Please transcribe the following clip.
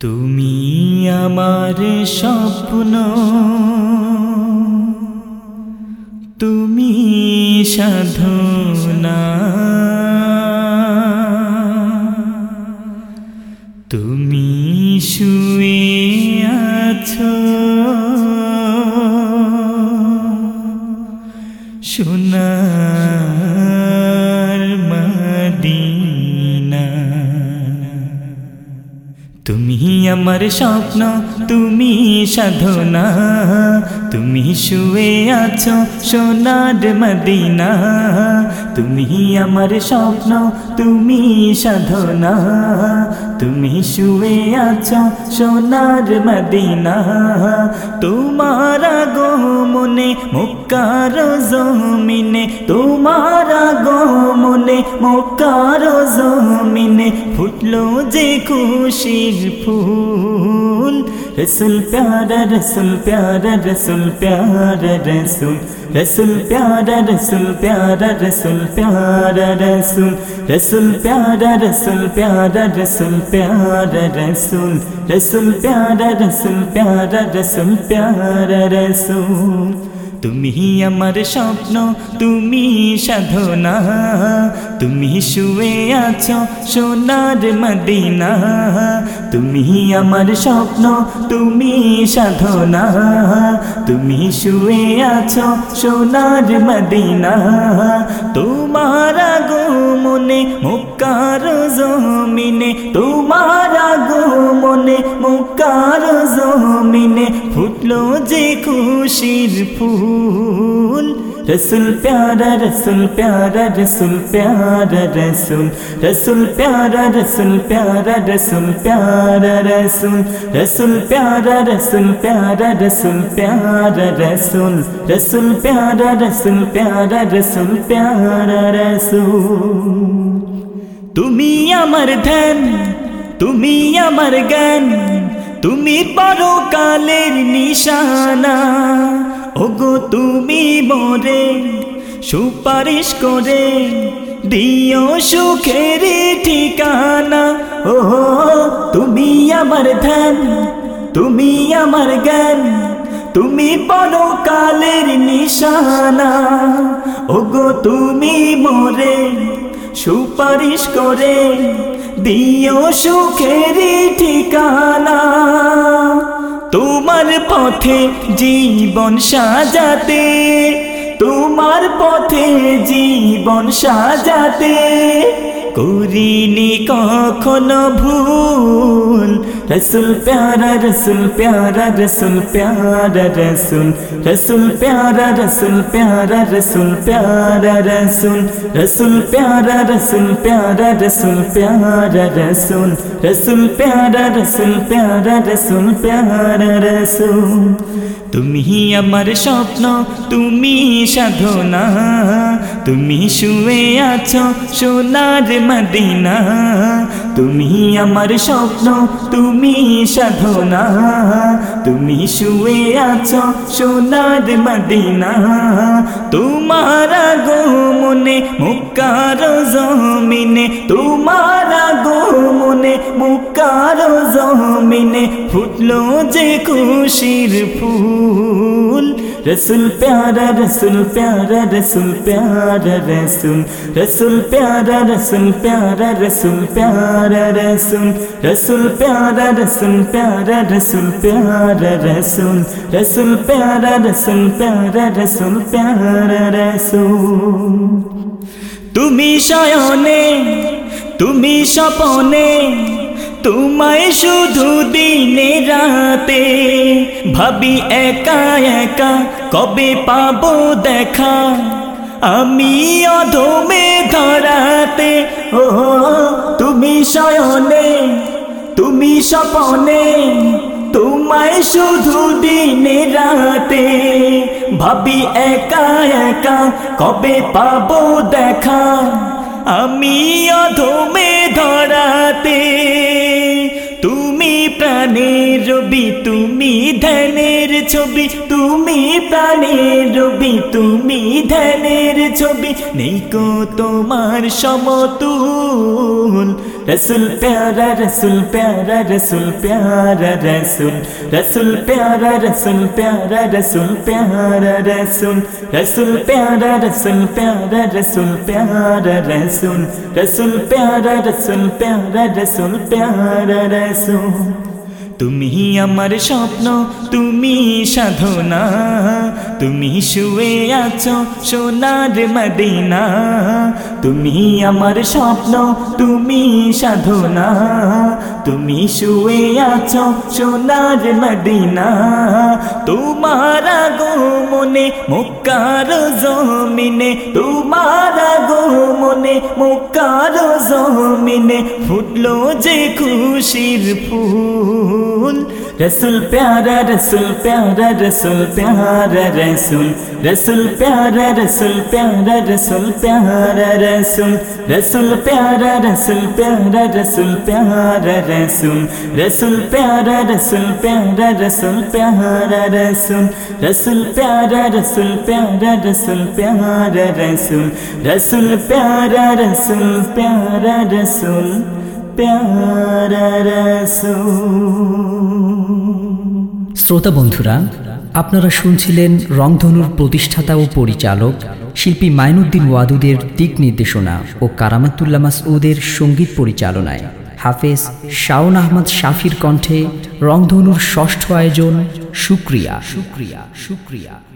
তুমি আমার স্বপ্ন। তুমি সাধনা। তুমি শুয়ে আছো। সোনার আমার স্বপ্ন তুমি সাধনা, তুমি শুয়ে আছো সোনার মদিনা, তুমি আমার স্বপ্ন, তুমি সাধনা, তুমি শুয়ে আছো সোনার মদিনা। তোমার গো মনে মুক্কার জমিনে, তোমার গো মনে মুক্কার জমিনে ফুটলো যে খুশির ফুল। رسول پیارا رسول پیارا رسول پیارا رسول رسول پیارا رسول پیارا رسول پیارا رسول رسول پیارا رسول پیارا رسول پیارا رسول رسول پیارا رسول پیارا رسول پیارا رسول তুমি আমার স্বপ্ন, তুমি সাধনা, তুমি শুয়ে আছো সোনার মদিনা, তুমি আমার স্বপ্ন, তুমি সাধনা, তুমি শুয়ে আছো সোনার মদিনা। তোমার গো মনে মুক্কার জমিনে, তোমার গো মনে মুক্কার ফুটলো যে খুশির ফুল রসুল প্যারা রসুল প্যারা রসুল প্যারা রসুল রসুল প্যারা রসুল প্যারা রসুল প্যারা রসুল রসুল প্যারা রসুল প্যারা রসুল প্যারা রসুল রসুল প্যারা রসুল প্যারা রসুল প্যারা রসুল তুমি আমার ধ্যান তুমি আমার জ্ঞান তুমি পরকালের নিশানা। ওগো, তুমি মরে সুপারিশ করে দিও সুখের ঠিকানা। ও তুমি আমার ধ্যান, তুমি আমার জ্ঞান, তুমি পরকালের নিশানা। ওগো, তুমি মরে সুপারিশ করে দিও সুখের ঠিকানা। তোমার পথে জীবন সাজাতে তোমার পথে জীবন সাজাতে توری نکاح کو نہ بھول رسول پیارا رسول پیارا رسول پیارا رسول رسول پیارا رسول پیارا رسول پیارا رسول رسول پیارا رسول پیارا رسول پیارا رسول رسول پیارا رسول پیارا رسول پیارا رسول তুমি আমার স্বপ্ন তুমি সাধনা তুমি শুয়ে আছো সোনার মদিনা। তুমি আমার স্বপ্ন তুমি সাধনা তুমি শুয়ে আছো সোনার মদিনা তোমার গো মনে মুক্কার জমিনে। তোমার গো মনে মুক্কার জমিনে ফুটলো যে খুশির ফুল। রসুল প্যারা রসুল প্যারা রসুল প্যারা, রসুল। রসুল প্যারা রসুল প্যারা রসুল প্যারা, রসুল। রসুল প্যারা রসুল প্যারা, রসুল প্যারা রসুল রসুল প্যারা রসুল প্যারা রসুল প্যারা রসুল। তুমি শয়নে, তুমি স্বপনে, তোমায় শুধু দিনে রাতে। ভাবি একা একা কবে পাবো দেখা? আমি অধমে ধরাতে ও তুমি শয়নে, তুমি স্বপনে। তোমায় শুধু দিনে রাতে ভাবি একা একা কবে পাবো দেখা? আমি অধমে ধরাতে তুমি প্রাণের রবি, তুমি ধ্যানের ছবি, তুমি প্রাণের রবি, তুমি ধ্যানের ছবি, নেই কো তোমার সমতুল। रसुल प्यारा रसुल प्यारा रसुल प्यारा रसुल रसुल प्यारा रसुल प्यारा रसुल प्यारा रसुल रसुल प्यारा रसुल प्यारा रसुल प्यारा रसुल रसुल प्यारा रसुल प्यारा रसुल प्यारा रसुल তুমি আমার স্বপ্ন তুমি সাধনা তুমি শুয়ে আছো সোনার মদিনা তুমি আমার স্বপ্ন, তুমি সাধনা, তুমি শুয়ে আছো সোনার মদিনা। তোমার গো মনে মুক্কার জমিনে, তোমার গো মনে মুক্কার জমিনে ফুটলো যে খুশির ফুল। رسول پیارا رسول پیارا رسول پیارا رسول رسول پیارا رسول پیارا رسول پیارا رسول رسول پیارا رسول پیارا رسول پیارا رسول رسول پیارا رسول پیارا رسول پیارا رسول رسول پیارا رسول پیارا رسول پیارا رسول رسول پیارا رسول پیارا رسول শ্রোতা বন্ধুরা আপনারা শুনছিলেন রংধনুর প্রতিষ্ঠাতা ও পরিচালক শিল্পী মাইনুদ্দিন ওয়াদুদের দিক নির্দেশনা ও কারামাতুল্লাহ মাসউদের সংগীত পরিচালনায়। হাফেজ শাওন আহমদ শাফির কণ্ঠে রংধনুর ষষ্ঠ আয়োজন সুক্রিয়া সুক্রিয়া সুক্রিয়া